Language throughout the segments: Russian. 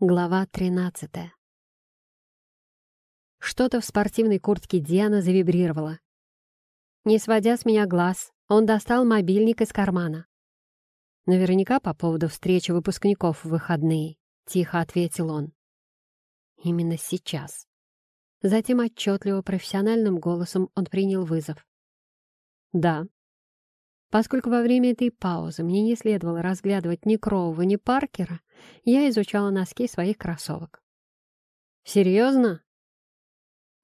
Глава 13 Что-то в спортивной куртке Диана завибрировало. Не сводя с меня глаз, он достал мобильник из кармана. «Наверняка по поводу встречи выпускников в выходные», — тихо ответил он. «Именно сейчас». Затем отчетливо профессиональным голосом он принял вызов. «Да», Поскольку во время этой паузы мне не следовало разглядывать ни Кроува, ни Паркера, я изучала носки своих кроссовок. «Серьезно?»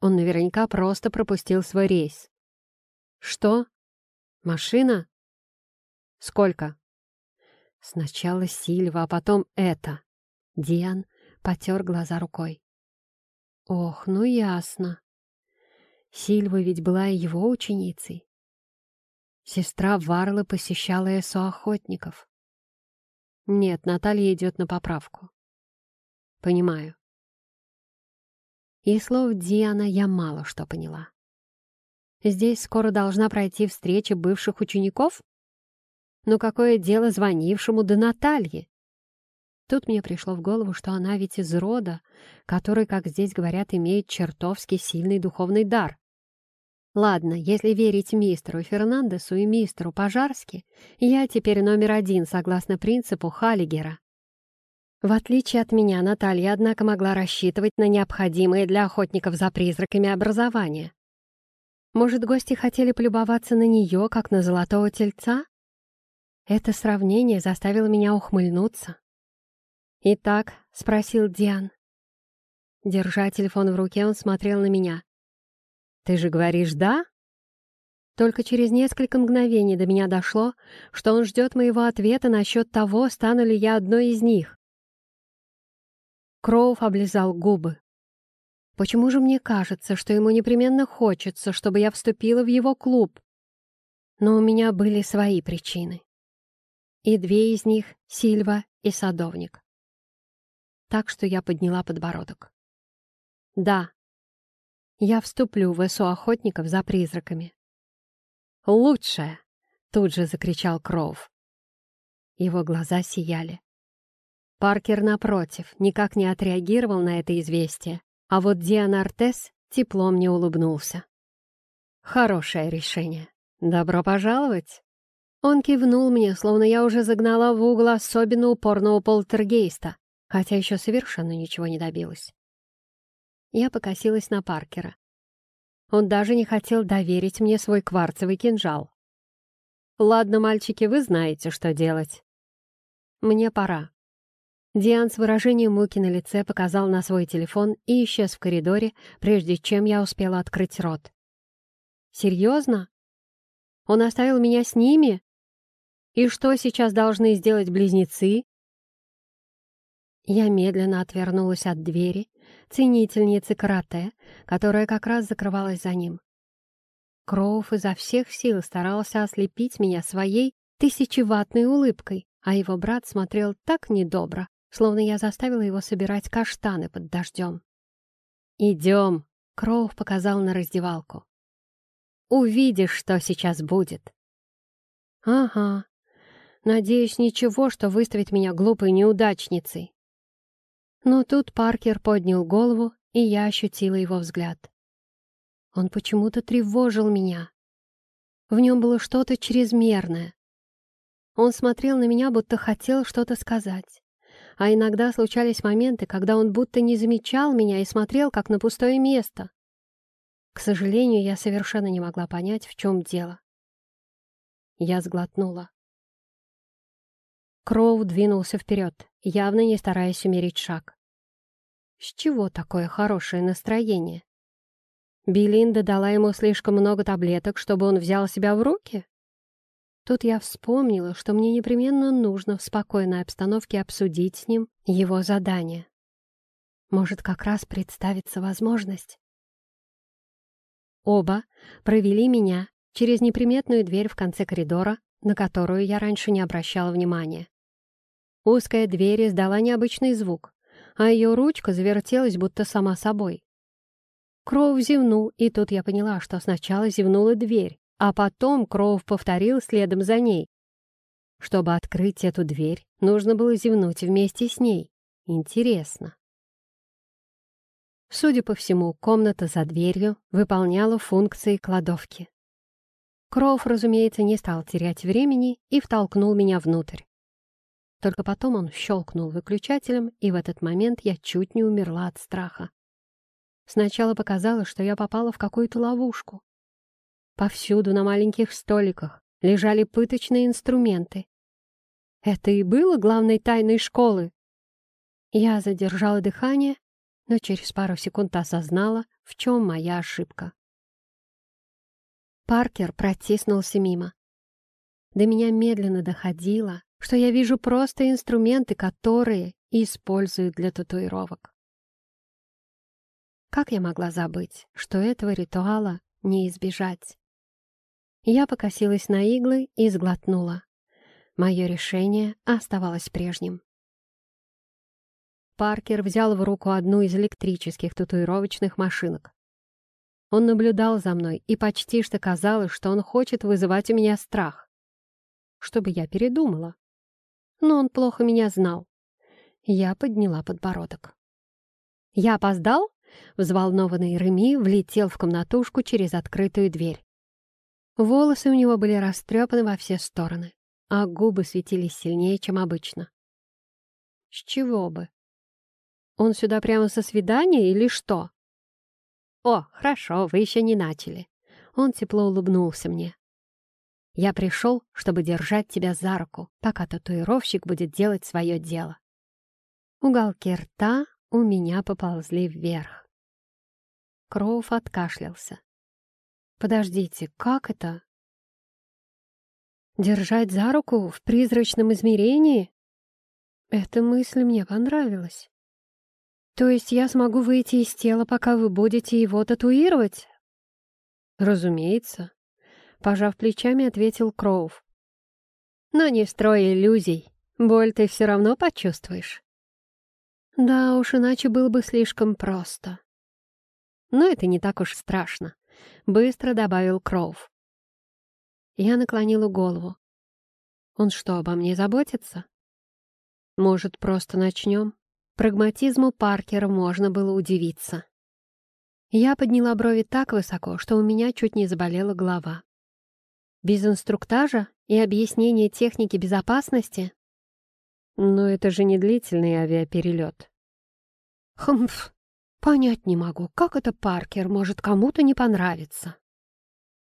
Он наверняка просто пропустил свой рейс. «Что? Машина? Сколько?» Сначала Сильва, а потом это. Диан потер глаза рукой. «Ох, ну ясно. Сильва ведь была его ученицей. Сестра Варлы посещала ЭСО охотников. Нет, Наталья идет на поправку. Понимаю. И слов Диана я мало что поняла. Здесь скоро должна пройти встреча бывших учеников? Ну какое дело звонившему до Натальи? Тут мне пришло в голову, что она ведь из рода, который, как здесь говорят, имеет чертовски сильный духовный дар. Ладно, если верить мистеру Фернандесу и мистеру Пожарски, я теперь номер один согласно принципу Халлигера. В отличие от меня, Наталья, однако, могла рассчитывать на необходимые для охотников за призраками образование. Может, гости хотели полюбоваться на нее, как на золотого тельца? Это сравнение заставило меня ухмыльнуться. «Итак?» — спросил Диан. Держа телефон в руке, он смотрел на меня. «Ты же говоришь «да»?» Только через несколько мгновений до меня дошло, что он ждет моего ответа насчет того, стану ли я одной из них. Кроув облизал губы. Почему же мне кажется, что ему непременно хочется, чтобы я вступила в его клуб? Но у меня были свои причины. И две из них — Сильва и Садовник. Так что я подняла подбородок. Да, я вступлю в СО охотников за призраками. «Лучшее!» — тут же закричал Кроув. Его глаза сияли. Паркер, напротив, никак не отреагировал на это известие, а вот Диан Артес теплом не улыбнулся. «Хорошее решение. Добро пожаловать!» Он кивнул мне, словно я уже загнала в угол особенно упорного полтергейста, хотя еще совершенно ничего не добилась. Я покосилась на Паркера. Он даже не хотел доверить мне свой кварцевый кинжал. «Ладно, мальчики, вы знаете, что делать. Мне пора». Диан с выражением муки на лице показал на свой телефон и исчез в коридоре, прежде чем я успела открыть рот. «Серьезно? Он оставил меня с ними? И что сейчас должны сделать близнецы?» Я медленно отвернулась от двери ценительницы карате, которая как раз закрывалась за ним. Кроув изо всех сил старался ослепить меня своей тысячеватной улыбкой, а его брат смотрел так недобро, словно я заставила его собирать каштаны под дождем. «Идем!» — Кроув показал на раздевалку. «Увидишь, что сейчас будет!» «Ага. Надеюсь, ничего, что выставит меня глупой неудачницей. Но тут Паркер поднял голову, и я ощутила его взгляд. Он почему-то тревожил меня. В нем было что-то чрезмерное. Он смотрел на меня, будто хотел что-то сказать. А иногда случались моменты, когда он будто не замечал меня и смотрел, как на пустое место. К сожалению, я совершенно не могла понять, в чем дело. Я сглотнула. Кроу двинулся вперед, явно не стараясь умерить шаг. С чего такое хорошее настроение? Белинда дала ему слишком много таблеток, чтобы он взял себя в руки? Тут я вспомнила, что мне непременно нужно в спокойной обстановке обсудить с ним его задание. Может, как раз представится возможность. Оба провели меня через неприметную дверь в конце коридора, на которую я раньше не обращала внимания. Узкая дверь издала необычный звук, а ее ручка завертелась будто сама собой. Кроу зевнул, и тут я поняла, что сначала зевнула дверь, а потом Кроув повторил следом за ней. Чтобы открыть эту дверь, нужно было зевнуть вместе с ней. Интересно. Судя по всему, комната за дверью выполняла функции кладовки. Кроув, разумеется, не стал терять времени и втолкнул меня внутрь. Только потом он щелкнул выключателем, и в этот момент я чуть не умерла от страха. Сначала показалось, что я попала в какую-то ловушку. Повсюду на маленьких столиках лежали пыточные инструменты. Это и было главной тайной школы. Я задержала дыхание, но через пару секунд осознала, в чем моя ошибка. Паркер протиснулся мимо. До меня медленно доходило, что я вижу просто инструменты, которые используют для татуировок. Как я могла забыть, что этого ритуала не избежать? Я покосилась на иглы и сглотнула. Мое решение оставалось прежним. Паркер взял в руку одну из электрических татуировочных машинок. Он наблюдал за мной, и почти что казалось, что он хочет вызывать у меня страх. Чтобы я передумала. Но он плохо меня знал. Я подняла подбородок. «Я опоздал?» Взволнованный Реми влетел в комнатушку через открытую дверь. Волосы у него были растрепаны во все стороны, а губы светились сильнее, чем обычно. С чего бы? Он сюда прямо со свидания или что? «О, хорошо, вы еще не начали». Он тепло улыбнулся мне. «Я пришел, чтобы держать тебя за руку, пока татуировщик будет делать свое дело». Уголки рта у меня поползли вверх. Кроув откашлялся. «Подождите, как это?» «Держать за руку в призрачном измерении?» Эта мысль мне понравилась. То есть я смогу выйти из тела, пока вы будете его татуировать? Разумеется. Пожав плечами, ответил Кроув. Но не строй иллюзий. Боль ты все равно почувствуешь. Да уж, иначе было бы слишком просто. Но это не так уж страшно. Быстро добавил Кроув. Я наклонила голову. Он что, обо мне заботится? Может, просто начнем? Прагматизму Паркера можно было удивиться. Я подняла брови так высоко, что у меня чуть не заболела голова. Без инструктажа и объяснения техники безопасности? Но это же не длительный авиаперелет. Хмф, понять не могу, как это Паркер может кому-то не понравиться.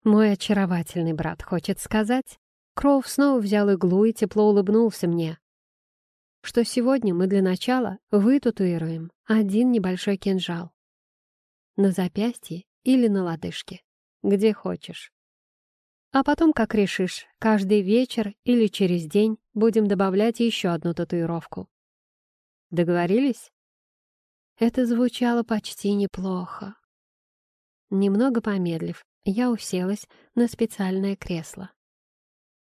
Мой очаровательный брат хочет сказать. Кроув снова взял иглу и тепло улыбнулся мне, что сегодня мы для начала вытатуируем один небольшой кинжал. На запястье или на лодыжке, где хочешь. А потом, как решишь, каждый вечер или через день будем добавлять еще одну татуировку. Договорились? Это звучало почти неплохо. Немного помедлив, я уселась на специальное кресло.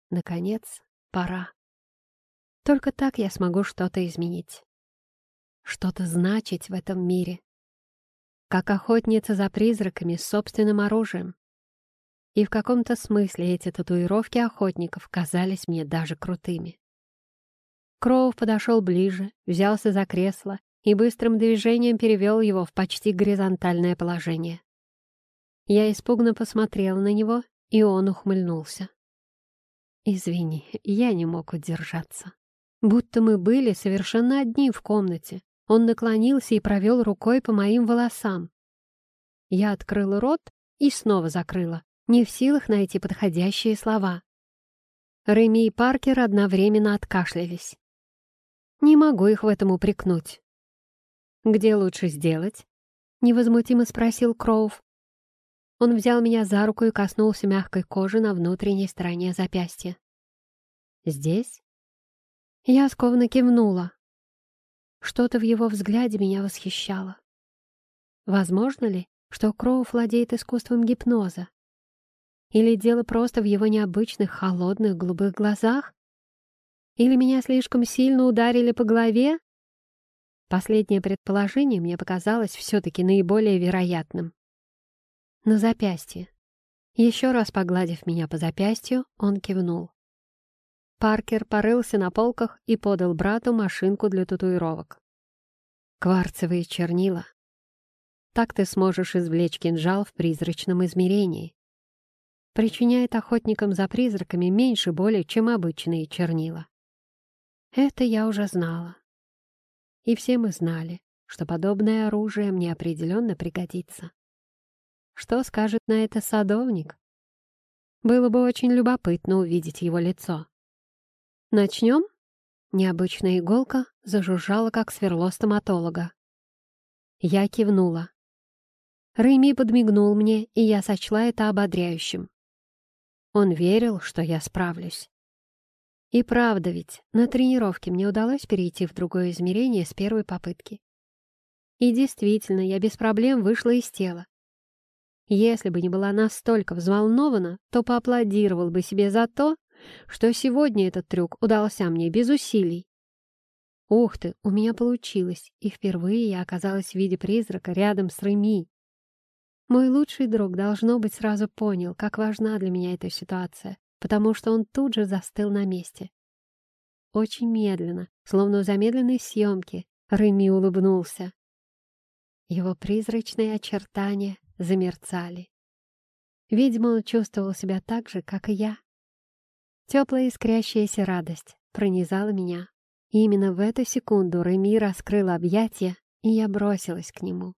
Наконец, пора. Только так я смогу что-то изменить. Что-то значить в этом мире. Как охотница за призраками с собственным оружием. И в каком-то смысле эти татуировки охотников казались мне даже крутыми. Кроув подошел ближе, взялся за кресло и быстрым движением перевел его в почти горизонтальное положение. Я испуганно посмотрела на него, и он ухмыльнулся. «Извини, я не мог удержаться». Будто мы были совершенно одни в комнате. Он наклонился и провел рукой по моим волосам. Я открыла рот и снова закрыла, не в силах найти подходящие слова. Рэми и Паркер одновременно откашлялись. Не могу их в этом упрекнуть. «Где лучше сделать?» — невозмутимо спросил Кроув. Он взял меня за руку и коснулся мягкой кожи на внутренней стороне запястья. «Здесь?» Я скованно кивнула. Что-то в его взгляде меня восхищало. Возможно ли, что Кроув владеет искусством гипноза? Или дело просто в его необычных холодных голубых глазах? Или меня слишком сильно ударили по голове? Последнее предположение мне показалось все-таки наиболее вероятным. На запястье. Еще раз погладив меня по запястью, он кивнул. Паркер порылся на полках и подал брату машинку для татуировок. кварцевые чернила. Так ты сможешь извлечь кинжал в призрачном измерении. Причиняет охотникам за призраками меньше боли, чем обычные чернила. Это я уже знала. И все мы знали, что подобное оружие мне определенно пригодится. Что скажет на это садовник? Было бы очень любопытно увидеть его лицо. «Начнем?» Необычная иголка зажужжала, как сверло стоматолога. Я кивнула. Рэйми подмигнул мне, и я сочла это ободряющим. Он верил, что я справлюсь. И правда ведь, на тренировке мне удалось перейти в другое измерение с первой попытки. И действительно, я без проблем вышла из тела. Если бы не была настолько взволнована, то поаплодировал бы себе за то, что сегодня этот трюк удался мне без усилий. Ух ты, у меня получилось, и впервые я оказалась в виде призрака рядом с Реми. Мой лучший друг, должно быть, сразу понял, как важна для меня эта ситуация, потому что он тут же застыл на месте. Очень медленно, словно в замедленной съемке, Реми улыбнулся. Его призрачные очертания замерцали. Видимо, он чувствовал себя так же, как и я. Теплая искрящаяся радость пронизала меня. И именно в эту секунду Реми раскрыл объятия, и я бросилась к нему.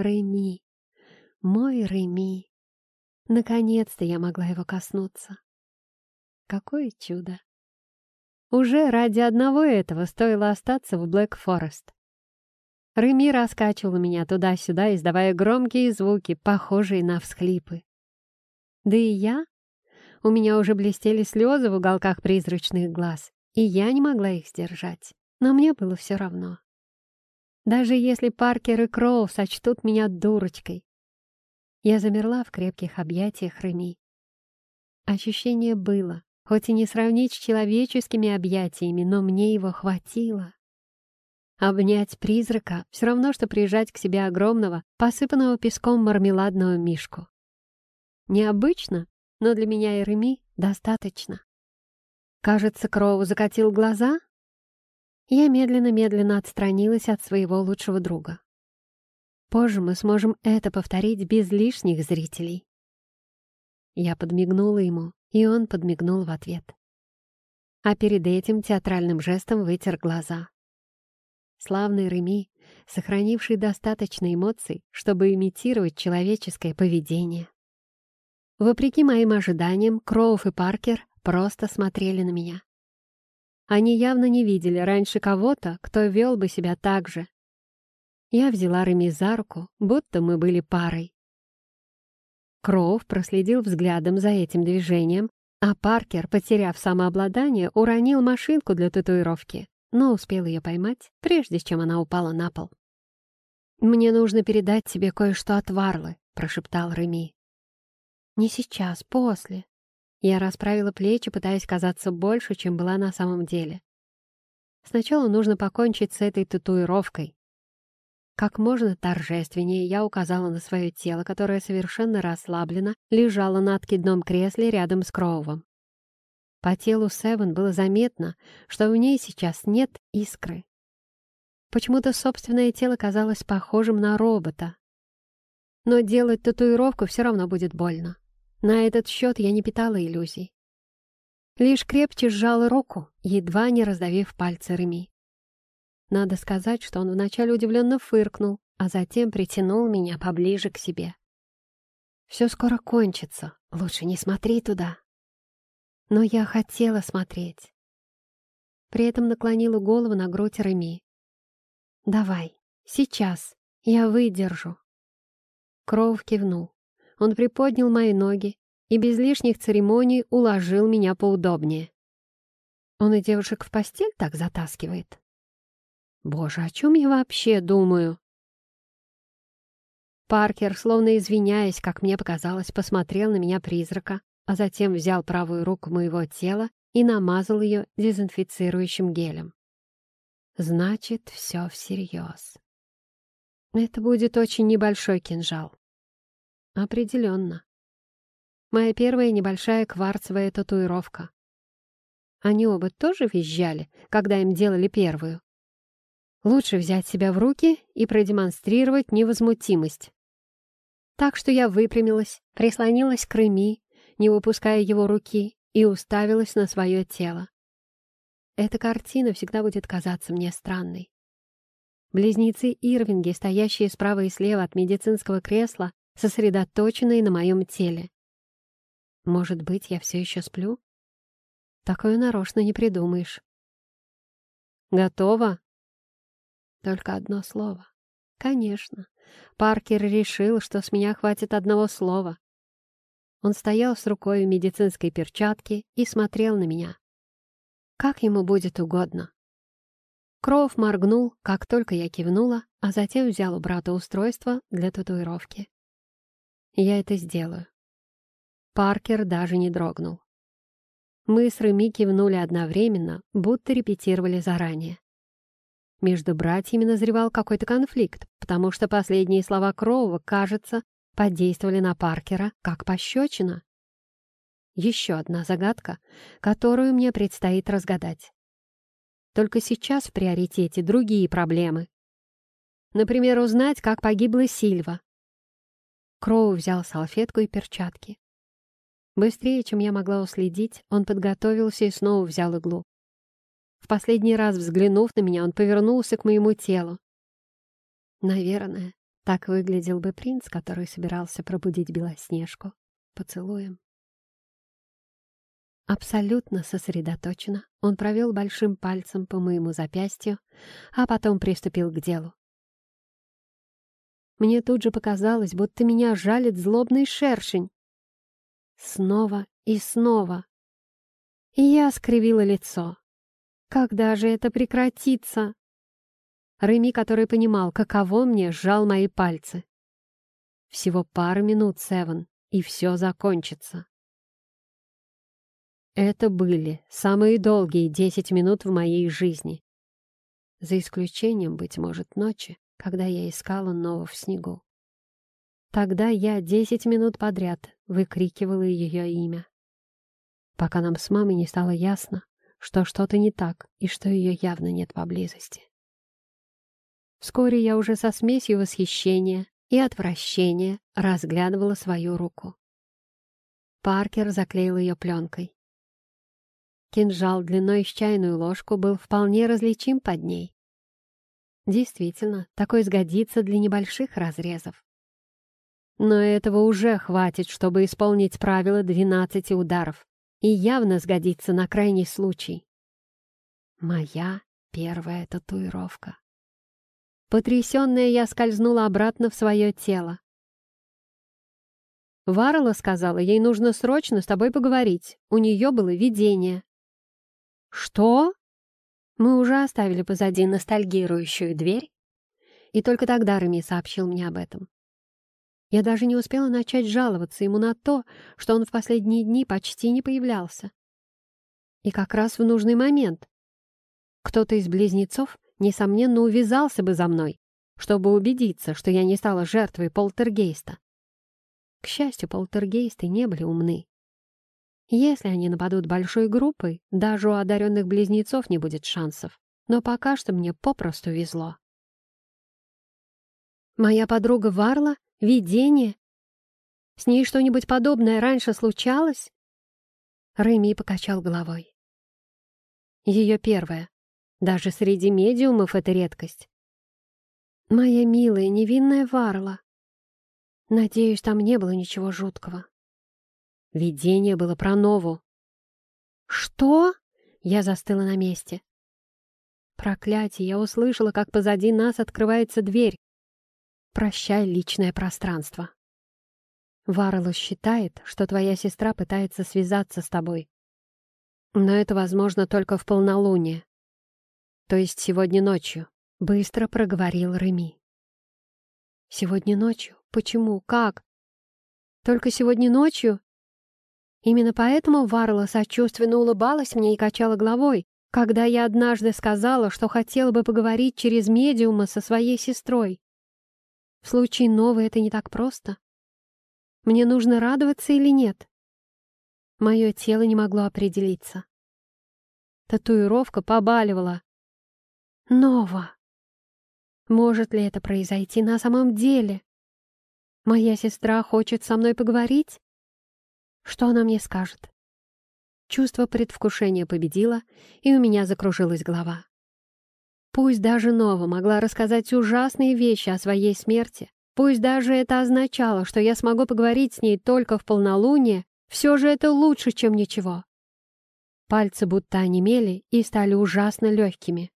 Реми, мой Реми. Наконец-то я могла его коснуться. Какое чудо! Уже ради одного этого стоило остаться в Блэк Форест. Реми раскачивал меня туда-сюда, издавая громкие звуки, похожие на всхлипы. Да и я? У меня уже блестели слезы в уголках призрачных глаз, и я не могла их сдержать. Но мне было все равно. Даже если Паркер и Кроу сочтут меня дурочкой. Я замерла в крепких объятиях Реми. Ощущение было, хоть и не сравнить с человеческими объятиями, но мне его хватило. Обнять призрака — все равно, что прижать к себе огромного, посыпанного песком мармеладного мишку. Необычно, но для меня и Реми достаточно. Кажется, Кроу закатил глаза, я медленно-медленно отстранилась от своего лучшего друга. Позже мы сможем это повторить без лишних зрителей. Я подмигнула ему, и он подмигнул в ответ. А перед этим театральным жестом вытер глаза. Славный Реми, сохранивший достаточно эмоций, чтобы имитировать человеческое поведение. Вопреки моим ожиданиям, Кроув и Паркер просто смотрели на меня. Они явно не видели раньше кого-то, кто вел бы себя так же. Я взяла Реми за руку, будто мы были парой. Кроув проследил взглядом за этим движением, а Паркер, потеряв самообладание, уронил машинку для татуировки, но успел ее поймать, прежде чем она упала на пол. «Мне нужно передать тебе кое-что от Варлы», — прошептал Реми. «Не сейчас, после», я расправила плечи, пытаясь казаться больше, чем была на самом деле. Сначала нужно покончить с этой татуировкой. Как можно торжественнее я указала на свое тело, которое совершенно расслаблено лежало на откидном кресле рядом с Кроувом. По телу Севен было заметно, что в ней сейчас нет искры. Почему-то собственное тело казалось похожим на робота. Но делать татуировку все равно будет больно. На этот счет я не питала иллюзий. Лишь крепче сжала руку, едва не раздавив пальцы Реми. Надо сказать, что он вначале удивленно фыркнул, а затем притянул меня поближе к себе. «Все скоро кончится, лучше не смотри туда». Но я хотела смотреть. При этом наклонила голову на грудь Реми. «Давай, сейчас, я выдержу». Кроув кивнул. Он приподнял мои ноги и без лишних церемоний уложил меня поудобнее. Он и девушек в постель так затаскивает. Боже, о чем я вообще думаю? Паркер, словно извиняясь, как мне показалось, посмотрел на меня призрака, а затем взял правую руку моего тела и намазал ее дезинфицирующим гелем. Значит, все всерьез. Это будет очень небольшой кинжал. Определенно. Моя первая небольшая кварцевая татуировка. Они оба тоже визжали, когда им делали первую. Лучше взять себя в руки и продемонстрировать невозмутимость. Так что я выпрямилась, прислонилась к Реми, не выпуская его руки, и уставилась на свое тело. Эта картина всегда будет казаться мне странной. Близнецы Ирвинги, стоящие справа и слева от медицинского кресла, сосредоточенные на моем теле. Может быть, я все еще сплю? Такое нарочно не придумаешь. Готово? Только одно слово. Конечно. Паркер решил, что с меня хватит одного слова. Он стоял с рукой в медицинской перчатке и смотрел на меня. Как ему будет угодно. Кроув моргнул, как только я кивнула, а затем взял у брата устройство для татуировки. Я это сделаю. Паркер даже не дрогнул. Мы с Реми кивнули одновременно, будто репетировали заранее. Между братьями назревал какой-то конфликт, потому что последние слова Кроува, кажется, подействовали на Паркера как пощечина. Еще одна загадка, которую мне предстоит разгадать. Только сейчас в приоритете другие проблемы. Например, узнать, как погибла Сильва. Кроу взял салфетку и перчатки. Быстрее, чем я могла уследить, он подготовился и снова взял иглу. В последний раз взглянув на меня, он повернулся к моему телу. Наверное, так выглядел бы принц, который собирался пробудить Белоснежку. Поцелуем. Абсолютно сосредоточенно он провел большим пальцем по моему запястью, а потом приступил к делу. Мне тут же показалось, будто меня жалит злобный шершень. Снова и снова. Я скривила лицо. Когда же это прекратится? Реми, который понимал, каково мне, сжал мои пальцы. Всего пару минут, Севен, и все закончится. Это были самые долгие десять минут в моей жизни. За исключением, быть может, ночи, когда я искала Нову в снегу. Тогда я десять минут подряд выкрикивала ее имя. Пока нам с мамой не стало ясно, что что-то не так и что ее явно нет поблизости. Вскоре я уже со смесью восхищения и отвращения разглядывала свою руку. Паркер заклеил ее пленкой. Кинжал длиной с чайную ложку был вполне различим под ней. Действительно, такой сгодится для небольших разрезов. Но этого уже хватит, чтобы исполнить правило 12 ударов и явно сгодится на крайний случай. Моя первая татуировка. Потрясенная, я скользнула обратно в свое тело. Варла сказала, ей нужно срочно с тобой поговорить. У нее было видение. Что? Мы уже оставили позади ностальгирующую дверь, и только тогда Реми сообщил мне об этом. Я даже не успела начать жаловаться ему на то, что он в последние дни почти не появлялся. И как раз в нужный момент. Кто-то из близнецов, несомненно, увязался бы за мной, чтобы убедиться, что я не стала жертвой полтергейста. К счастью, полтергейсты не были умны. Если они нападут большой группой, даже у одаренных близнецов не будет шансов. Но пока что мне попросту везло. Моя подруга Варла Видение? С ней что-нибудь подобное раньше случалось? Рэми покачал головой. Ее первое. Даже среди медиумов это редкость. Моя милая, невинная Варла. Надеюсь, там не было ничего жуткого. Видение было про Нову. «Что?» — я застыла на месте. Проклятие, я услышала, как позади нас открывается дверь. Прощай личное пространство. Варлос считает, что твоя сестра пытается связаться с тобой. Но это возможно только в полнолуние. То есть сегодня ночью, — быстро проговорил Реми. Сегодня ночью? Почему? Как? Только сегодня ночью? Именно поэтому Варла сочувственно улыбалась мне и качала головой, когда я однажды сказала, что хотела бы поговорить через медиума со своей сестрой. В случае новой это не так просто. Мне нужно радоваться или нет? Мое тело не могло определиться. Татуировка побаливала. Нова! Может ли это произойти на самом деле? Моя сестра хочет со мной поговорить? Что она мне скажет? Чувство предвкушения победило, и у меня закружилась голова. Пусть даже Нова могла рассказать ужасные вещи о своей смерти, пусть даже это означало, что я смогу поговорить с ней только в полнолуние, все же это лучше, чем ничего. Пальцы будто онемели и стали ужасно легкими.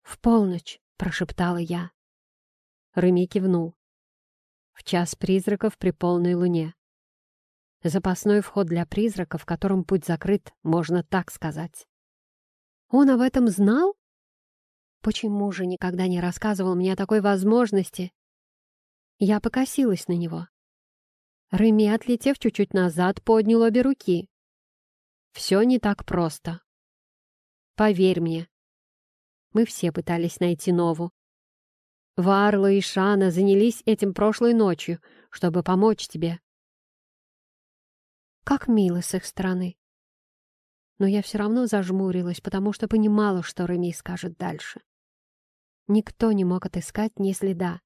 «В полночь», — прошептала я. Реми кивнул. В час призраков при полной луне. Запасной вход для призрака, в котором путь закрыт, можно так сказать. Он об этом знал? Почему же никогда не рассказывал мне о такой возможности? Я покосилась на него. Реми, отлетев чуть-чуть назад, поднял обе руки. Все не так просто. Поверь мне. Мы все пытались найти Нову. Варла и Шана занялись этим прошлой ночью, чтобы помочь тебе. Как мило с их стороны. Но я все равно зажмурилась, потому что понимала, что Реми скажет дальше. Никто не мог отыскать ни следа.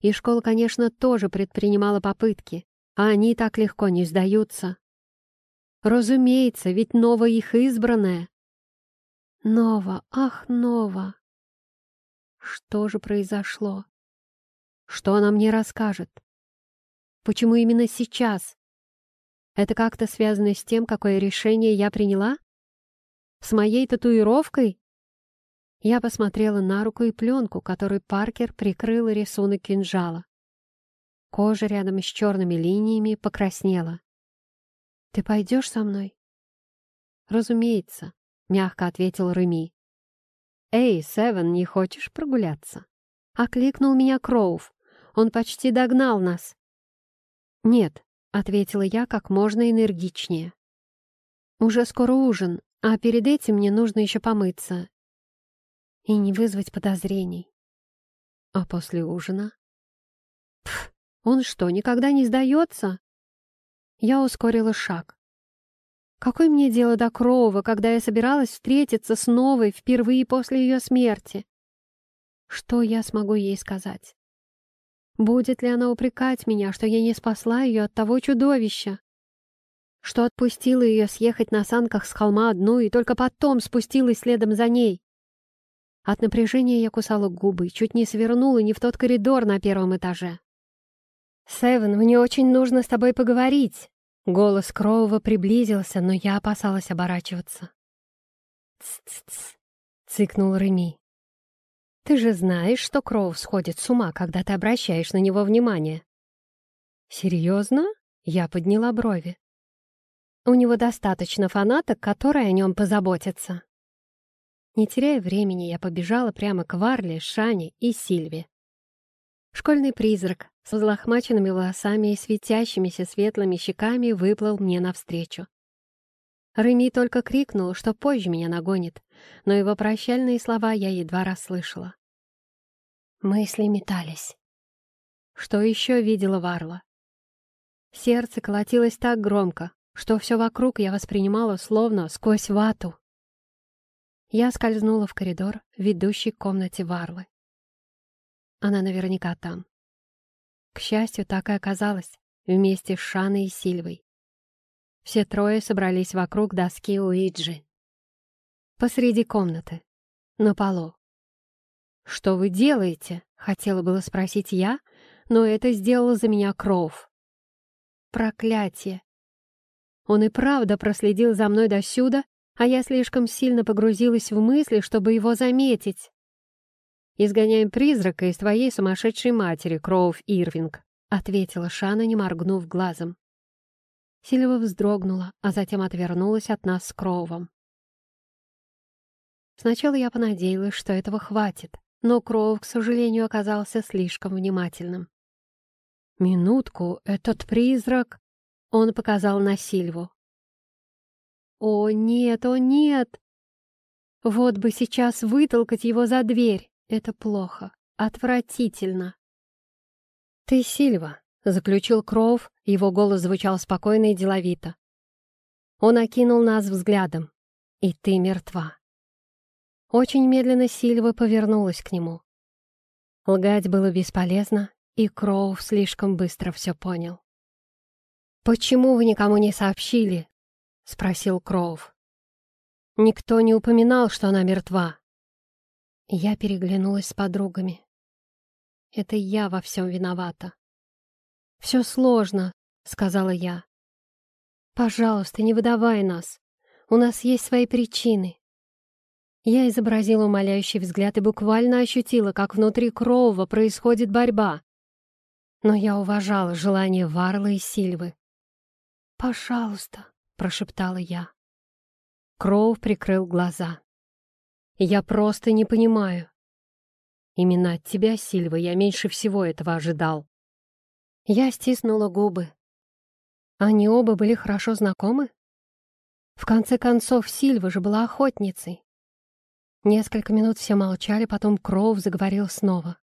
И школа, конечно, тоже предпринимала попытки, а они так легко не сдаются. Разумеется, ведь Нова их избранная. Нова, ах, Нова! Что же произошло? Что она мне расскажет? Почему именно сейчас? Это как-то связано с тем, какое решение я приняла? С моей татуировкой? Я посмотрела на руку и пленку, которой Паркер прикрыл рисунок кинжала. Кожа рядом с черными линиями покраснела. «Ты пойдешь со мной?» «Разумеется», — мягко ответил Реми. «Эй, Севен, не хочешь прогуляться?» Окликнул меня Кроув. Он почти догнал нас. «Нет, — ответила я как можно энергичнее. «Уже скоро ужин, а перед этим мне нужно еще помыться и не вызвать подозрений. А после ужина? Пф, он что, никогда не сдается?» Я ускорила шаг. Какое мне дело до Кроува, когда я собиралась встретиться с новой впервые после ее смерти? Что я смогу ей сказать? Будет ли она упрекать меня, что я не спасла ее от того чудовища? Что отпустила ее съехать на санках с холма одну и только потом спустилась следом за ней? От напряжения я кусала губы чуть не свернула не в тот коридор на первом этаже. «Севен, мне очень нужно с тобой поговорить!» Голос Кроува приблизился, но я опасалась оборачиваться. «Ц-ц-ц!» — цыкнул Реми. Ты же знаешь, что Кроу сходит с ума, когда ты обращаешь на него внимание. Серьезно? Я подняла брови. У него достаточно фанаток, которые о нем позаботятся. Не теряя времени, я побежала прямо к Варле, Шане и Сильве. Школьный призрак с взлохмаченными волосами и светящимися светлыми щеками выплыл мне навстречу. Реми только крикнул, что позже меня нагонит, но его прощальные слова я едва расслышала. Мысли метались. Что еще видела Варла? Сердце колотилось так громко, что все вокруг я воспринимала словно сквозь вату. Я скользнула в коридор, ведущий к комнате Варлы. Она наверняка там. К счастью, так и оказалось, вместе с Шаной и Сильвой. Все трое собрались вокруг доски Уиджи. Посреди комнаты, на полу. «Что вы делаете?» — хотела было спросить я, но это сделала за меня Кроув. Проклятие! Он и правда проследил за мной досюда, а я слишком сильно погрузилась в мысли, чтобы его заметить. «Изгоняем призрака из твоей сумасшедшей матери, Кроув Ирвинг», — ответила Шана, не моргнув глазом. Сильва вздрогнула, а затем отвернулась от нас с Кроувом. Сначала я понадеялась, что этого хватит, но Кроув, к сожалению, оказался слишком внимательным. «Минутку, этот призрак...» Он показал на Сильву. «О, нет, о, нет!» Вот бы сейчас вытолкать его за дверь. Это плохо, отвратительно. «Ты Сильва», — заключил Кроув, его голос звучал спокойно и деловито. Он окинул нас взглядом. «И ты мертва». Очень медленно Сильва повернулась к нему. Лгать было бесполезно, и Кроу слишком быстро все понял. «Почему вы никому не сообщили?» — спросил Кроув. «Никто не упоминал, что она мертва». Я переглянулась с подругами. Это я во всем виновата. «Все сложно», — сказала я. «Пожалуйста, не выдавай нас. У нас есть свои причины». Я изобразила умоляющий взгляд и буквально ощутила, как внутри Кроува происходит борьба. Но я уважала желание Варла и Сильвы. «Пожалуйста», — прошептала я. Кроув прикрыл глаза. «Я просто не понимаю. Именно от тебя, Сильва, я меньше всего этого ожидал». Я стиснула губы. Они оба были хорошо знакомы? В конце концов, Сильва же была охотницей. Несколько минут все молчали, потом Кроув заговорил снова.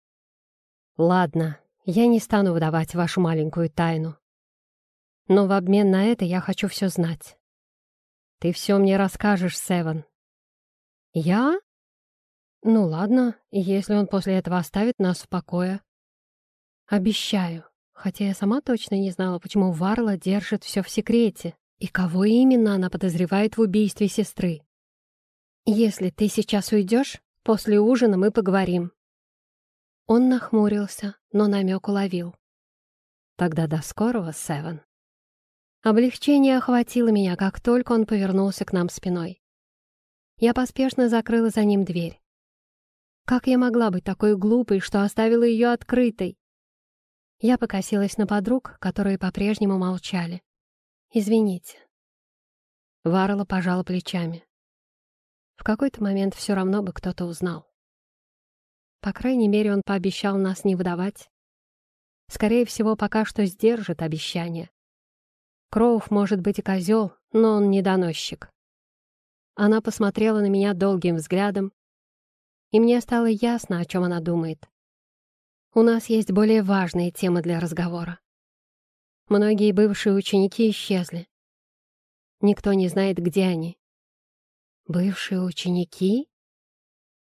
«Ладно, я не стану выдавать вашу маленькую тайну. Но в обмен на это я хочу все знать. Ты все мне расскажешь, Севен». «Я?» «Ну ладно, если он после этого оставит нас в покое». «Обещаю, хотя я сама точно не знала, почему Варла держит все в секрете и кого именно она подозревает в убийстве сестры. «Если ты сейчас уйдешь, после ужина мы поговорим». Он нахмурился, но намек уловил. «Тогда до скорого, Севен». Облегчение охватило меня, как только он повернулся к нам спиной. Я поспешно закрыла за ним дверь. Как я могла быть такой глупой, что оставила ее открытой? Я покосилась на подруг, которые по-прежнему молчали. «Извините». Варла пожала плечами. В какой-то момент все равно бы кто-то узнал. По крайней мере, он пообещал нас не выдавать. Скорее всего, пока что сдержит обещание. Кроув может быть и козел, но он не доносчик. Она посмотрела на меня долгим взглядом, и мне стало ясно, о чем она думает. У нас есть более важные темы для разговора. Многие бывшие ученики исчезли. Никто не знает, где они. Бывшие ученики?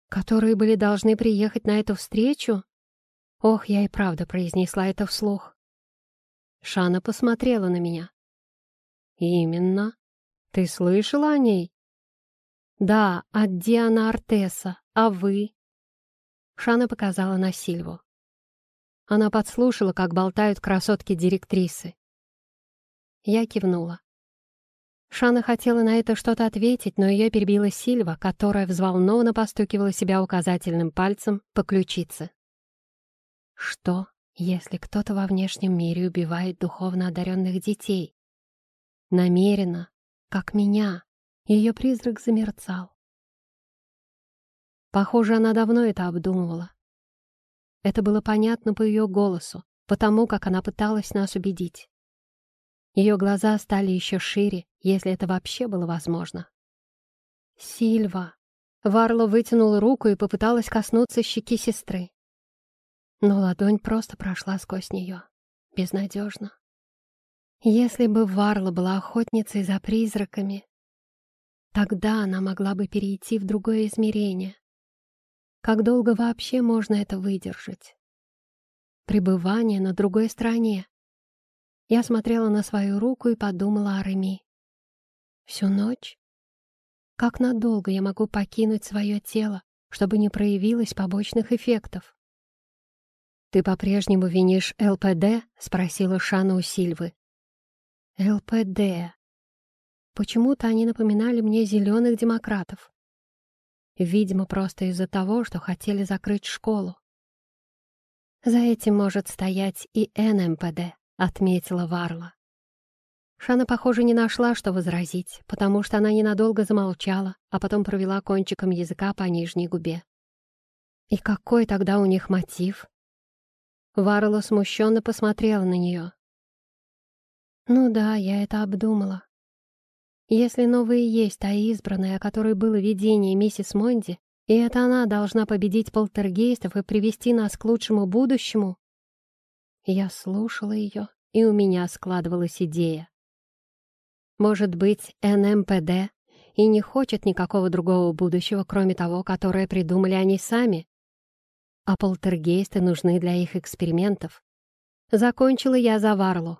Которые были должны приехать на эту встречу? Ох, я и правда произнесла это вслух. Шана посмотрела на меня. «Именно. Ты слышала о ней?» «Да, от Диана Артеса. А вы?» Шана показала на Сильву. Она подслушала, как болтают красотки-директрисы. Я кивнула. Шана хотела на это что-то ответить, но ее перебила Сильва, которая взволнованно постукивала себя указательным пальцем по ключице. Что, если кто-то во внешнем мире убивает духовно одаренных детей? Намеренно, как меня. Ее призрак замерцал. Похоже, она давно это обдумывала. Это было понятно по ее голосу, потому как она пыталась нас убедить. Ее глаза стали еще шире, если это вообще было возможно. «Сильва!» Варла вытянула руку и попыталась коснуться щеки сестры. Но ладонь просто прошла сквозь нее. Безнадежно. Если бы Варла была охотницей за призраками, тогда она могла бы перейти в другое измерение. Как долго вообще можно это выдержать? Пребывание на другой стороне, я смотрела на свою руку и подумала о Реми. Всю ночь? Как надолго я могу покинуть свое тело, чтобы не проявилось побочных эффектов? «Ты по-прежнему винишь ЛПД?» — спросила Шана у Сильвы. «ЛПД. Почему-то они напоминали мне зеленых демократов. Видимо, просто из-за того, что хотели закрыть школу. За этим может стоять и НМПД. — отметила Варла. Шана, похоже, не нашла, что возразить, потому что она ненадолго замолчала, а потом провела кончиком языка по нижней губе. «И какой тогда у них мотив?» Варла смущенно посмотрела на нее. «Ну да, я это обдумала. Если новые есть та избранная, о которой было видение миссис Монди, и это она должна победить полтергейстов и привести нас к лучшему будущему, я слушала ее, и у меня складывалась идея. Может быть, НМПД и не хочет никакого другого будущего, кроме того, которое придумали они сами? а полтергейсты нужны для их экспериментов. Закончила я за Варлу.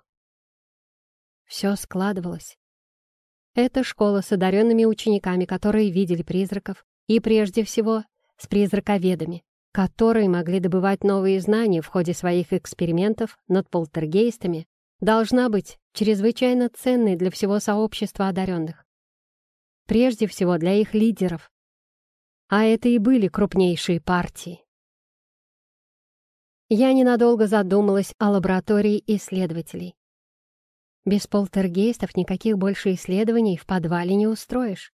Все складывалось. Это школа с одаренными учениками, которые видели призраков, и прежде всего с призраковедами, которые могли добывать новые знания в ходе своих экспериментов над полтергейстами, должна быть чрезвычайно ценной для всего сообщества одаренных. Прежде всего для их лидеров. А это и были крупнейшие партии. Я ненадолго задумалась о лаборатории исследователей. Без полтергейстов никаких больше исследований в подвале не устроишь.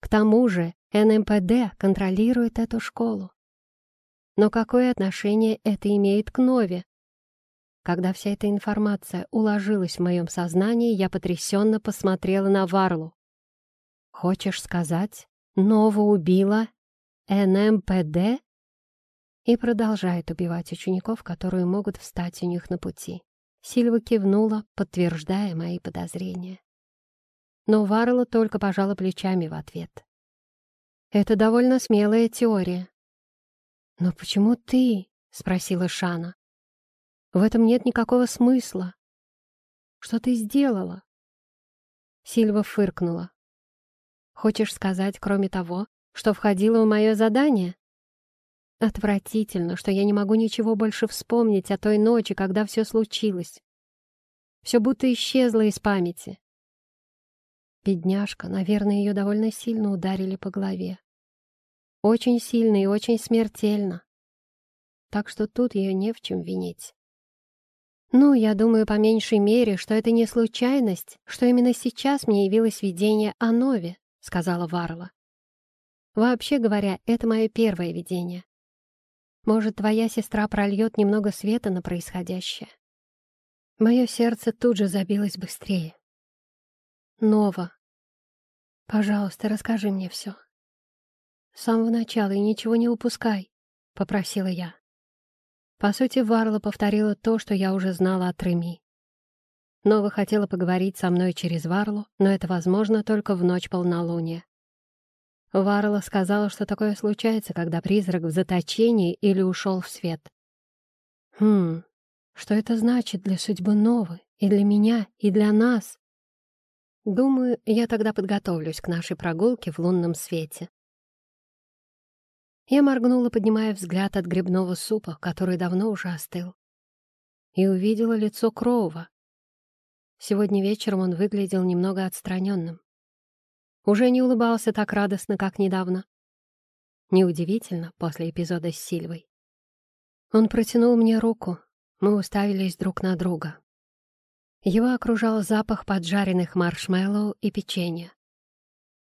К тому же НМПД контролирует эту школу. Но какое отношение это имеет к Нове? Когда вся эта информация уложилась в моем сознании, я потрясенно посмотрела на Варлу. «Хочешь сказать, Нова убила НМПД?» и продолжает убивать учеников, которые могут встать у них на пути. Сильва кивнула, подтверждая мои подозрения. Но Варла только пожала плечами в ответ. «Это довольно смелая теория». «Но почему ты?» — спросила Шана. «В этом нет никакого смысла. Что ты сделала?» Сильва фыркнула. «Хочешь сказать, кроме того, что входило в мое задание?» Отвратительно, что я не могу ничего больше вспомнить о той ночи, когда все случилось. Все будто исчезло из памяти. Бедняжка, наверное, ее довольно сильно ударили по голове. Очень сильно и очень смертельно. Так что тут ее не в чем винить. Ну, я думаю, по меньшей мере, что это не случайность, что именно сейчас мне явилось видение о Нове, сказала Варла. Вообще говоря, это мое первое видение. Может, твоя сестра прольет немного света на происходящее?» Мое сердце тут же забилось быстрее. «Нова, пожалуйста, расскажи мне все. С самого начала и ничего не упускай», — попросила я. По сути, Варла повторила то, что я уже знала от Реми. Нова хотела поговорить со мной через Варлу, но это возможно только в ночь полнолуния. Варла сказала, что такое случается, когда призрак в заточении или ушел в свет. Хм, что это значит для судьбы Новы, и для меня, и для нас? Думаю, я тогда подготовлюсь к нашей прогулке в лунном свете. Я моргнула, поднимая взгляд от грибного супа, который давно уже остыл, и увидела лицо Кроува. Сегодня вечером он выглядел немного отстраненным. Уже не улыбался так радостно, как недавно. Неудивительно после эпизода с Сильвой. Он протянул мне руку. Мы уставились друг на друга. Его окружал запах поджаренных маршмеллоу и печенья.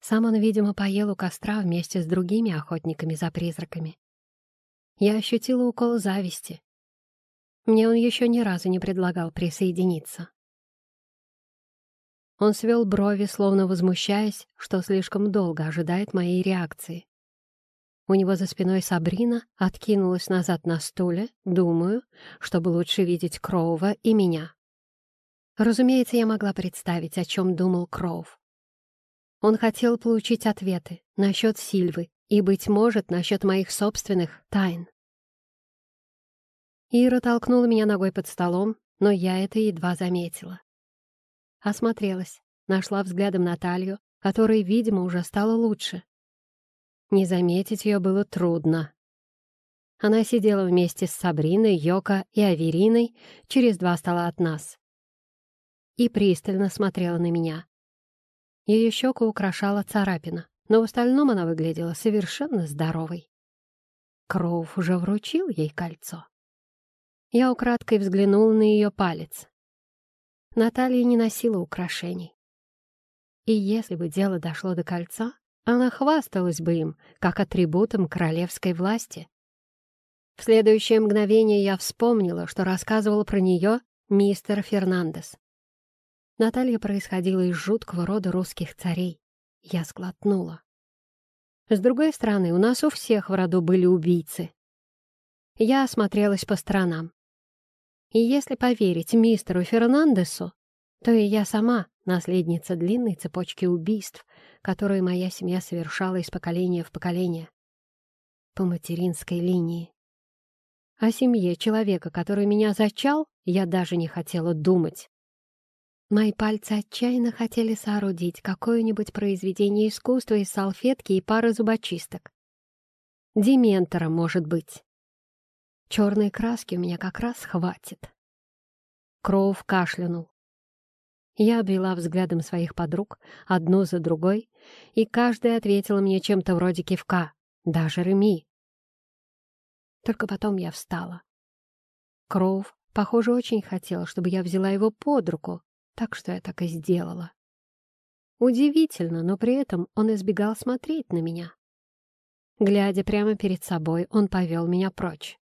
Сам он, видимо, поел у костра вместе с другими охотниками за призраками. Я ощутила укол зависти. Мне он еще ни разу не предлагал присоединиться. Он свел брови, словно возмущаясь, что слишком долго ожидает моей реакции. У него за спиной Сабрина откинулась назад на стуле, думаю, чтобы лучше видеть Кроува и меня. Разумеется, я могла представить, о чем думал Кроув. Он хотел получить ответы насчет Сильвы и, быть может, насчет моих собственных тайн. Ира толкнула меня ногой под столом, но я это едва заметила. Осмотрелась, нашла взглядом Наталью, которой, видимо, уже стало лучше. Не заметить ее было трудно. Она сидела вместе с Сабриной, Йоко и Авериной через два стола от нас. И пристально смотрела на меня. Ее щеку украшала царапина, но в остальном она выглядела совершенно здоровой. Кроув уже вручил ей кольцо. Я украдкой взглянула на ее палец. Наталья не носила украшений. И если бы дело дошло до кольца, она хвасталась бы им, как атрибутом королевской власти. В следующее мгновение я вспомнила, что рассказывал про нее мистер Фернандес. Наталья происходила из жуткого рода русских царей. Я сглотнула. С другой стороны, у нас у всех в роду были убийцы. Я осмотрелась по сторонам. И если поверить мистеру Фернандесу, то и я сама наследница длинной цепочки убийств, которые моя семья совершала из поколения в поколение. По материнской линии. О семье человека, который меня зачал, я даже не хотела думать. Мои пальцы отчаянно хотели соорудить какое-нибудь произведение искусства из салфетки и пары зубочисток. Дементора, может быть. Черной краски у меня как раз хватит. Кроув кашлянул. Я обвела взглядом своих подруг, одну за другой, и каждая ответила мне чем-то вроде кивка, даже Реми. Только потом я встала. Кроув, похоже, очень хотел, чтобы я взяла его под руку, так что я так и сделала. Удивительно, но при этом он избегал смотреть на меня. Глядя прямо перед собой, он повел меня прочь.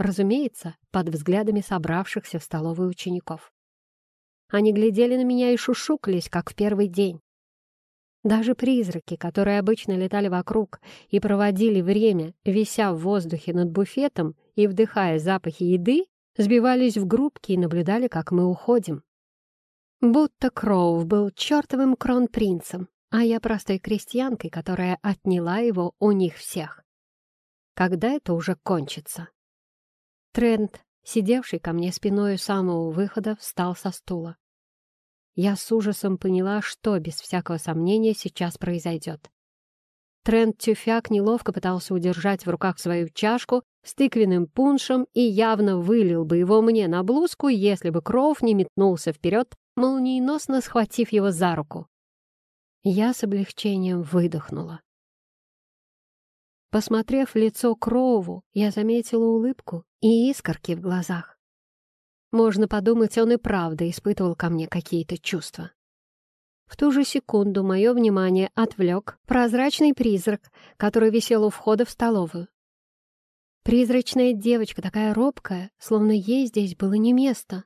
Разумеется, под взглядами собравшихся в столовой учеников. Они глядели на меня и шушукались, как в первый день. Даже призраки, которые обычно летали вокруг и проводили время, вися в воздухе над буфетом и вдыхая запахи еды, сбивались в группки и наблюдали, как мы уходим. Будто Кроув был чертовым кронпринцем, а я простой крестьянкой, которая отняла его у них всех. Когда это уже кончится? Трент, сидевший ко мне спиной у самого выхода, встал со стула. Я с ужасом поняла, что без всякого сомнения сейчас произойдет. Трент Тюфяк неловко пытался удержать в руках свою чашку с тыквенным пуншем и явно вылил бы его мне на блузку, если бы Кроув не метнулся вперед, молниеносно схватив его за руку. Я с облегчением выдохнула. Посмотрев в лицо Кроуву, я заметила улыбку и искорки в глазах. Можно подумать, он и правда испытывал ко мне какие-то чувства. В ту же секунду мое внимание отвлек прозрачный призрак, который висел у входа в столовую. Призрачная девочка, такая робкая, словно ей здесь было не место.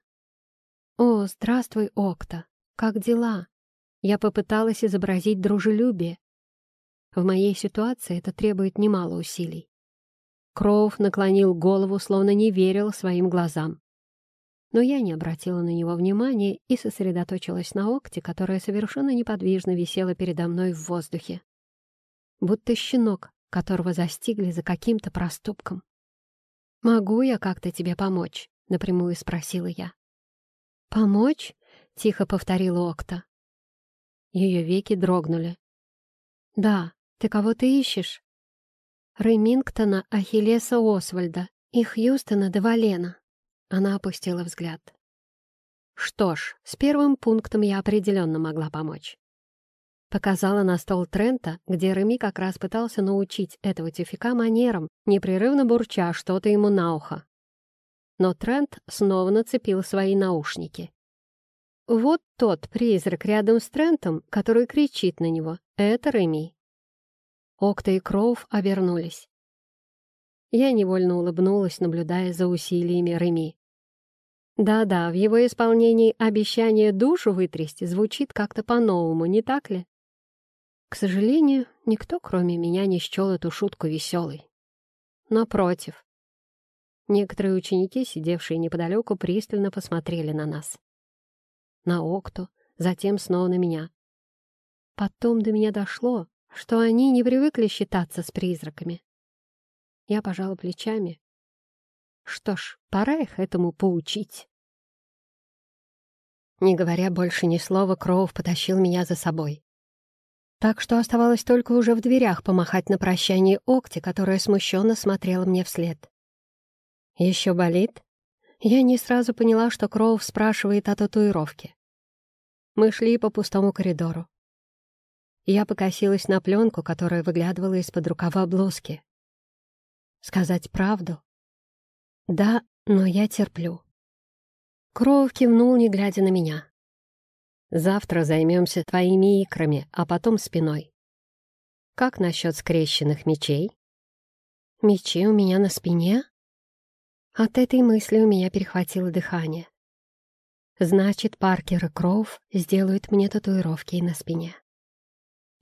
«О, здравствуй, Окта! Как дела?» Я попыталась изобразить дружелюбие. В моей ситуации это требует немало усилий. Кроув наклонил голову, словно не верил своим глазам но я не обратила на него внимания и сосредоточилась на окте, которая совершенно неподвижно висела передо мной в воздухе. Будто щенок, которого застигли за каким-то проступком. «Могу я как-то тебе помочь?» — напрямую спросила я. «Помочь?» — тихо повторила Окта. Ее веки дрогнули. «Да, ты кого-то ищешь?» Ремингтона Ахиллеса Освальда и Хьюстона де Валена. Она опустила взгляд. Что ж, с первым пунктом я определенно могла помочь. Показала на стол Трента, где Реми как раз пытался научить этого тюфика манерам, непрерывно бурча что-то ему на ухо. Но Трент снова нацепил свои наушники. Вот тот призрак рядом с Трентом, который кричит на него, это Реми. Окта и Кроув обернулись. Я невольно улыбнулась, наблюдая за усилиями Реми. Да-да, в его исполнении обещание душу вытрясти звучит как-то по-новому, не так ли? К сожалению, никто, кроме меня, не счел эту шутку веселой. Напротив. Некоторые ученики, сидевшие неподалеку, пристально посмотрели на нас. На Окту, затем снова на меня. Потом до меня дошло, что они не привыкли считаться с призраками. Я пожала плечами. Что ж, пора их этому поучить. Не говоря больше ни слова, Кроув потащил меня за собой. Так что оставалось только уже в дверях помахать на прощание Окти, которая смущенно смотрела мне вслед. «Еще болит?» Я не сразу поняла, что Кроув спрашивает о татуировке. Мы шли по пустому коридору. Я покосилась на пленку, которая выглядывала из-под рукава блузки. Сказать правду? Да, но я терплю. Кроув кивнул, не глядя на меня. Завтра займемся твоими икрами, а потом спиной. Как насчет скрещенных мечей? Мечи у меня на спине? От этой мысли у меня перехватило дыхание. Значит, Паркер и Кроув сделают мне татуировки на спине.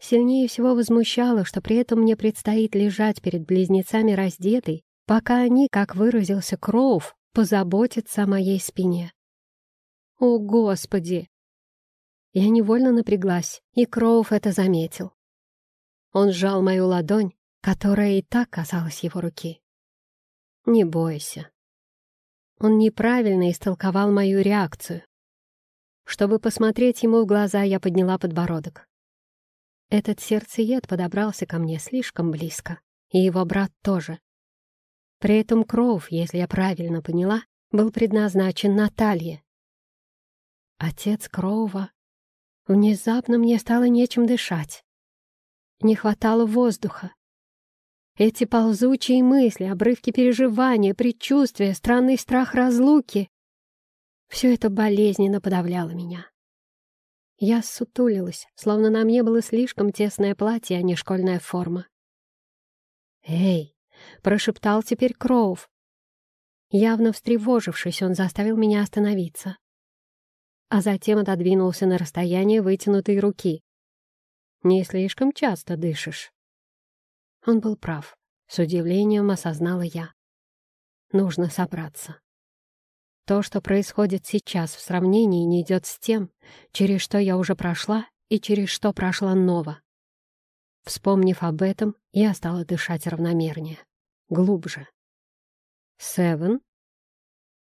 Сильнее всего возмущало, что при этом мне предстоит лежать перед близнецами раздетой, пока они, как выразился Кроув, позаботятся о моей спине. О, Господи! Я невольно напряглась, и Кроув это заметил. Он сжал мою ладонь, которая и так казалась его руки. Не бойся. Он неправильно истолковал мою реакцию. Чтобы посмотреть ему в глаза, я подняла подбородок. Этот сердцеед подобрался ко мне слишком близко, и его брат тоже. При этом Кроув, если я правильно поняла, был предназначен Наталье. Отец Кроува. Внезапно мне стало нечем дышать. Не хватало воздуха. Эти ползучие мысли, обрывки переживания, предчувствия, странный страх разлуки — все это болезненно подавляло меня. Я сутулилась, словно на мне было слишком тесное платье, а не школьная форма. «Эй!» — прошептал теперь Кроув. Явно встревожившись, он заставил меня остановиться. А затем отодвинулся на расстояние вытянутой руки. «Не слишком часто дышишь». Он был прав. С удивлением осознала я. Нужно собраться. То, что происходит сейчас в сравнении, не идет с тем, через что я уже прошла и через что прошла Нова. Вспомнив об этом, я стала дышать равномернее, глубже. «Севен?»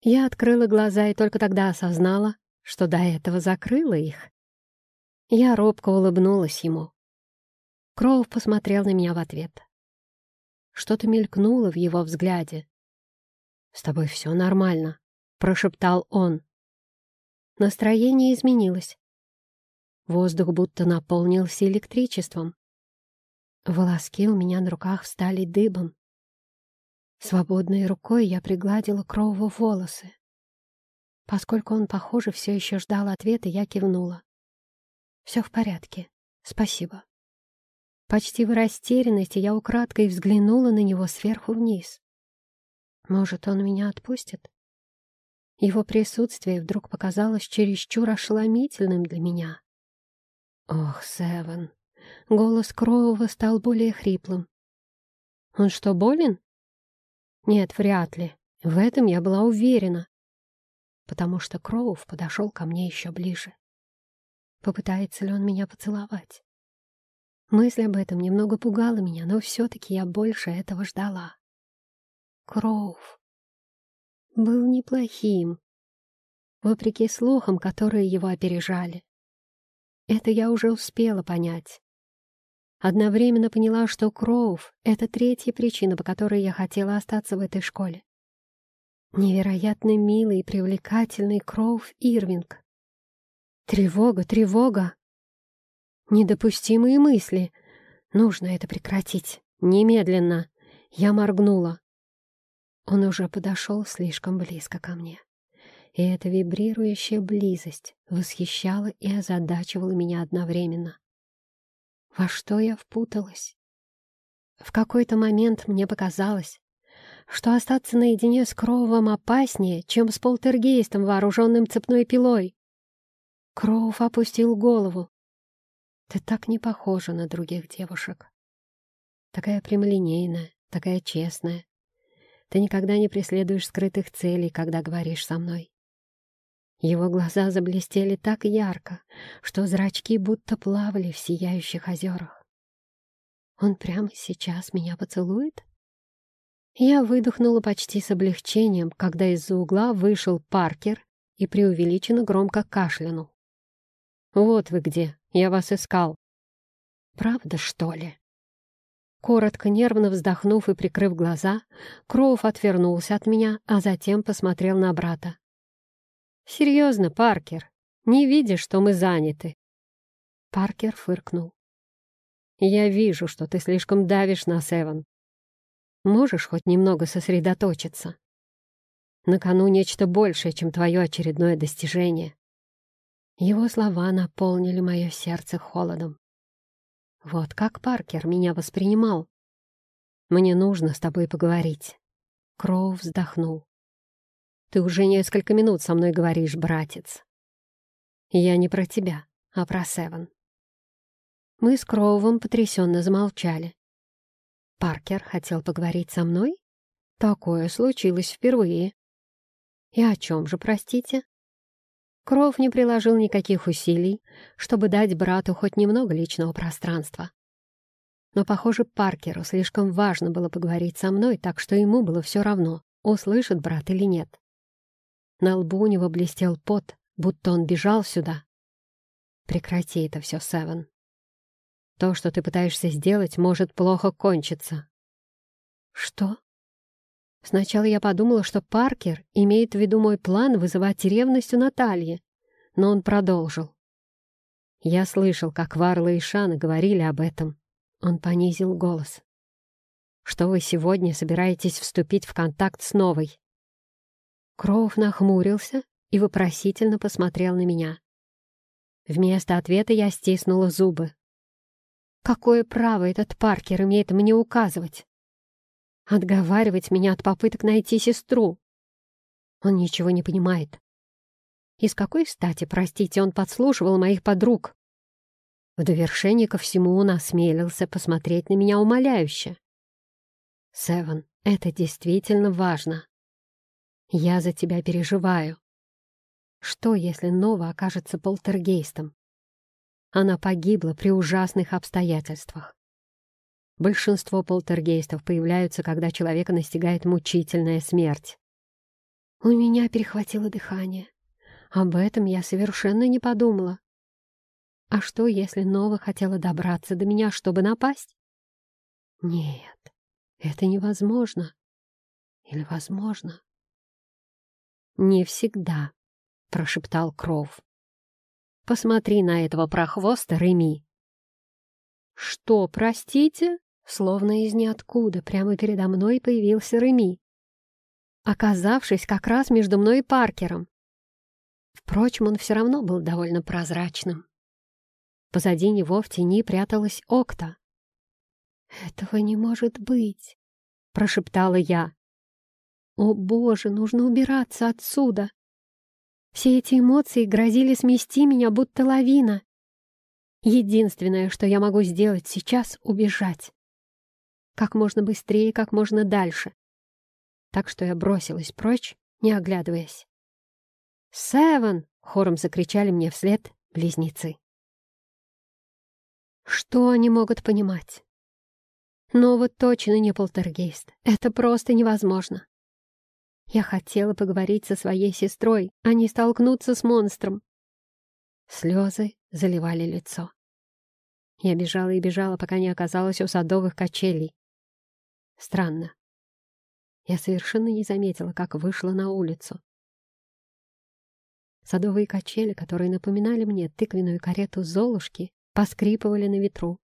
Я открыла глаза и только тогда осознала, что до этого закрыла их. Я робко улыбнулась ему. Кроув посмотрел на меня в ответ. Что-то мелькнуло в его взгляде. «С тобой все нормально», — прошептал он. Настроение изменилось. Воздух будто наполнился электричеством. Волоски у меня на руках встали дыбом. Свободной рукой я пригладила Кроуву волосы. Поскольку он, похоже, все еще ждал ответа, я кивнула. «Все в порядке. Спасибо». Почти в растерянности я украдкой взглянула на него сверху вниз. Может, он меня отпустит? Его присутствие вдруг показалось чересчур ошеломительным для меня. Ох, Севен. Голос Кроува стал более хриплым. Он что, болен? Нет, вряд ли. В этом я была уверена, потому что Кроув подошел ко мне еще ближе. Попытается ли он меня поцеловать? Мысль об этом немного пугала меня, но все-таки я больше этого ждала. Кроув был неплохим, вопреки слухам, которые его опережали. Это я уже успела понять. Одновременно поняла, что Кроув — это третья причина, по которой я хотела остаться в этой школе. Невероятно милый и привлекательный Кроув Ирвинг. Тревога, тревога! Недопустимые мысли. Нужно это прекратить. Немедленно. Я моргнула. Он уже подошел слишком близко ко мне. И эта вибрирующая близость восхищала и озадачивала меня одновременно. Во что я впуталась? В какой-то момент мне показалось, что остаться наедине с Кроувом опаснее, чем с полтергейстом, вооруженным цепной пилой. Кроув опустил голову, ты так не похожа на других девушек. Такая прямолинейная, такая честная. Ты никогда не преследуешь скрытых целей, когда говоришь со мной. Его глаза заблестели так ярко, что зрачки будто плавали в сияющих озерах. Он прямо сейчас меня поцелует? Я выдохнула почти с облегчением, когда из-за угла вышел Паркер и преувеличенно громко кашлянул. «Вот вы где!» Я вас искал». «Правда, что ли?» Коротко, нервно вздохнув и прикрыв глаза, Кроув отвернулся от меня, а затем посмотрел на брата. «Серьезно, Паркер, не видишь, что мы заняты?» Паркер фыркнул. «Я вижу, что ты слишком давишь на Эван. Можешь хоть немного сосредоточиться? На кону нечто большее, чем твое очередное достижение. Его слова наполнили мое сердце холодом. Вот как Паркер меня воспринимал. Мне нужно с тобой поговорить. Кроу вздохнул. Ты уже несколько минут со мной говоришь, братец. Я не про тебя, а про Севен. Мы с Кроувом потрясенно замолчали. Паркер хотел поговорить со мной? Такое случилось впервые. И о чем же, простите? Кров не приложил никаких усилий, чтобы дать брату хоть немного личного пространства. Но, похоже, Паркеру слишком важно было поговорить со мной, так что ему было все равно, услышит брат или нет. На лбу у него блестел пот, будто он бежал сюда. Прекрати это все, Севен. То, что ты пытаешься сделать, может плохо кончиться. Что? Сначала я подумала, что Паркер имеет в виду мой план вызывать ревность у Натальи, но он продолжил. Я слышал, как Варла и Шана говорили об этом. Он понизил голос. Что вы сегодня собираетесь вступить в контакт с новой? Кроув нахмурился и вопросительно посмотрел на меня. Вместо ответа я стиснула зубы. Какое право этот Паркер имеет мне указывать? Отговаривать меня от попыток найти сестру? Он ничего не понимает. И с какой стати, простите, он подслушивал моих подруг? В довершение ко всему он осмелился посмотреть на меня умоляюще. «Севен, это действительно важно. Я за тебя переживаю. Что, если Нова окажется полтергейстом? Она погибла при ужасных обстоятельствах. Большинство полтергейстов появляются, когда человека настигает мучительная смерть. У меня перехватило дыхание. Об этом я совершенно не подумала. А что, если Нова хотела добраться до меня, чтобы напасть? Нет, это невозможно. Или возможно? Не всегда, прошептал Кров. Посмотри на этого прохвоста Реми. Что, простите? Словно из ниоткуда прямо передо мной появился Реми, оказавшись как раз между мной и Паркером. Впрочем, он все равно был довольно прозрачным. Позади него в тени пряталась Окта. «Этого не может быть!» — прошептала я. «О, Боже, нужно убираться отсюда!» Все эти эмоции грозили смести меня, будто лавина. Единственное, что я могу сделать сейчас — убежать. Как можно быстрее, как можно дальше. Так что я бросилась прочь, не оглядываясь. «Севен!» — хором закричали мне вслед близнецы. Что они могут понимать? Но вот точно не полтергейст. Это просто невозможно. Я хотела поговорить со своей сестрой, а не столкнуться с монстром. Слезы заливали лицо. Я бежала и бежала, пока не оказалась у садовых качелей. Странно. Я совершенно не заметила, как вышла на улицу. Садовые качели, которые напоминали мне тыквенную карету Золушки, поскрипывали на ветру.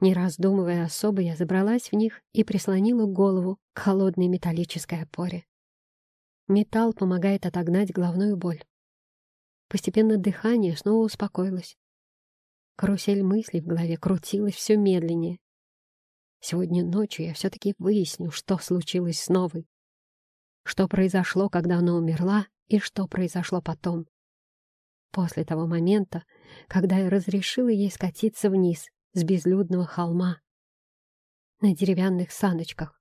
Не раздумывая особо, я забралась в них и прислонила голову к холодной металлической опоре. Металл помогает отогнать головную боль. Постепенно дыхание снова успокоилось. Карусель мыслей в голове крутилась все медленнее. Сегодня ночью я все-таки выясню, что случилось с Новой. Что произошло, когда она умерла, и что произошло потом. После того момента, когда я разрешила ей скатиться вниз с безлюдного холма на деревянных саночках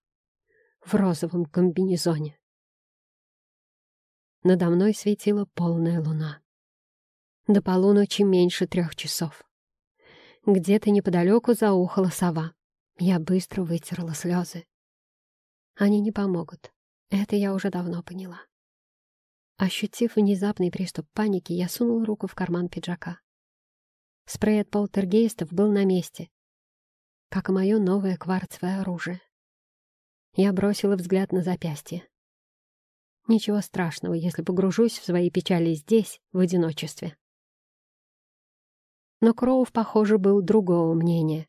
в розовом комбинезоне. Надо мной светила полная луна. До полуночи меньше трех часов. Где-то неподалеку заухала сова. Я быстро вытерла слезы. Они не помогут. Это я уже давно поняла. Ощутив внезапный приступ паники, я сунула руку в карман пиджака. Спрей от полтергейстов был на месте, как и мое новое кварцевое оружие. Я бросила взгляд на запястье. Ничего страшного, если погружусь в свои печали здесь, в одиночестве. Но Кроув, похоже, был другого мнения.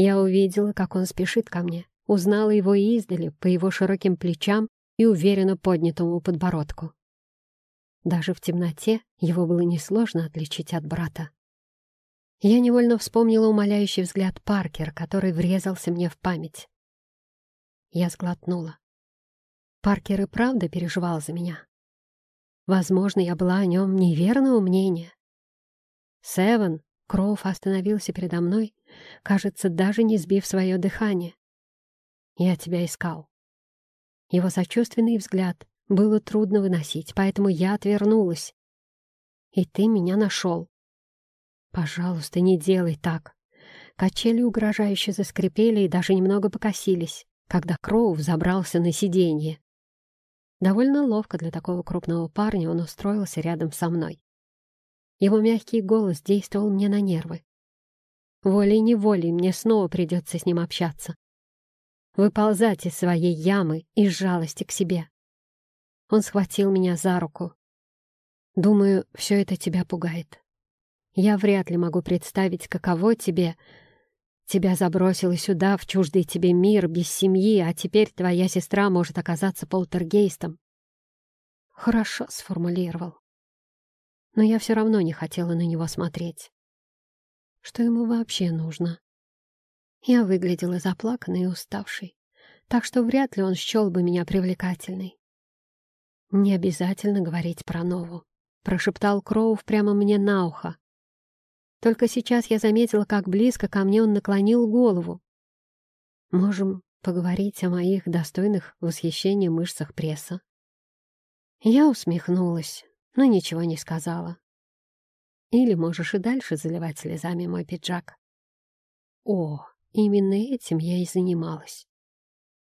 Я увидела, как он спешит ко мне, узнала его издали по его широким плечам и уверенно поднятому подбородку. Даже в темноте его было несложно отличить от брата. Я невольно вспомнила умоляющий взгляд Паркер, который врезался мне в память. Я сглотнула. Паркер и правда переживал за меня. Возможно, я была о нем неверного мнения. Севен, Кроув остановился передо мной, кажется, даже не сбив свое дыхание. Я тебя искал. Его сочувственный взгляд было трудно выносить, поэтому я отвернулась. И ты меня нашел. Пожалуйста, не делай так. Качели угрожающе заскрипели и даже немного покосились, когда Кроу взобрался на сиденье. Довольно ловко для такого крупного парня он устроился рядом со мной. Его мягкий голос действовал мне на нервы. Волей-неволей мне снова придется с ним общаться. Выползать из своей ямы из жалости к себе. Он схватил меня за руку. «Думаю, все это тебя пугает. Я вряд ли могу представить, каково тебе. Тебя забросило сюда, в чуждый тебе мир, без семьи, а теперь твоя сестра может оказаться полтергейстом». Хорошо сформулировал. Но я все равно не хотела на него смотреть. Что ему вообще нужно? Я выглядела заплаканной и уставшей, так что вряд ли он счел бы меня привлекательной. «Не обязательно говорить про Нову», — прошептал Кроув прямо мне на ухо. Только сейчас я заметила, как близко ко мне он наклонил голову. «Можем поговорить о моих достойных восхищения мышцах пресса?» Я усмехнулась, но ничего не сказала. Или можешь и дальше заливать слезами мой пиджак. О, именно этим я и занималась.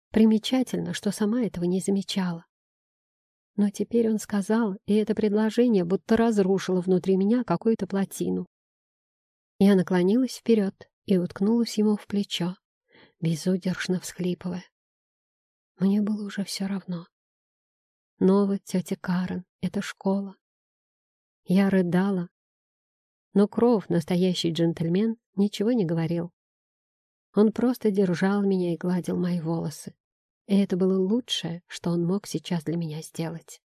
Примечательно, что сама этого не замечала. Но теперь он сказал, и это предложение будто разрушило внутри меня какую-то плотину. Я наклонилась вперед и уткнулась ему в плечо, безудержно всхлипывая. Мне было уже все равно. Новая тетя Карен — это школа. Я рыдала, но Кров, настоящий джентльмен, ничего не говорил. Он просто держал меня и гладил мои волосы. И это было лучшее, что он мог сейчас для меня сделать.